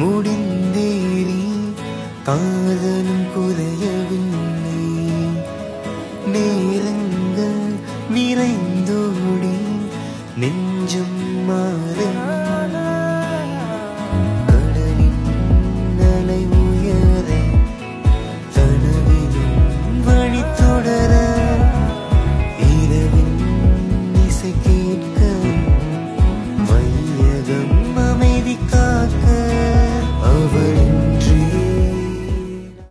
முடிந்தேறி காதலும் குறையவில்லை நேரங்கள் விரைந்தோடி நெஞ்சம் மாறவில்லை